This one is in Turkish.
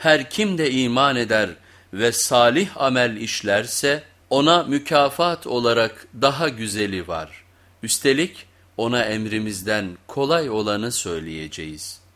Her kim de iman eder ve salih amel işlerse ona mükafat olarak daha güzeli var. Üstelik ona emrimizden kolay olanı söyleyeceğiz.''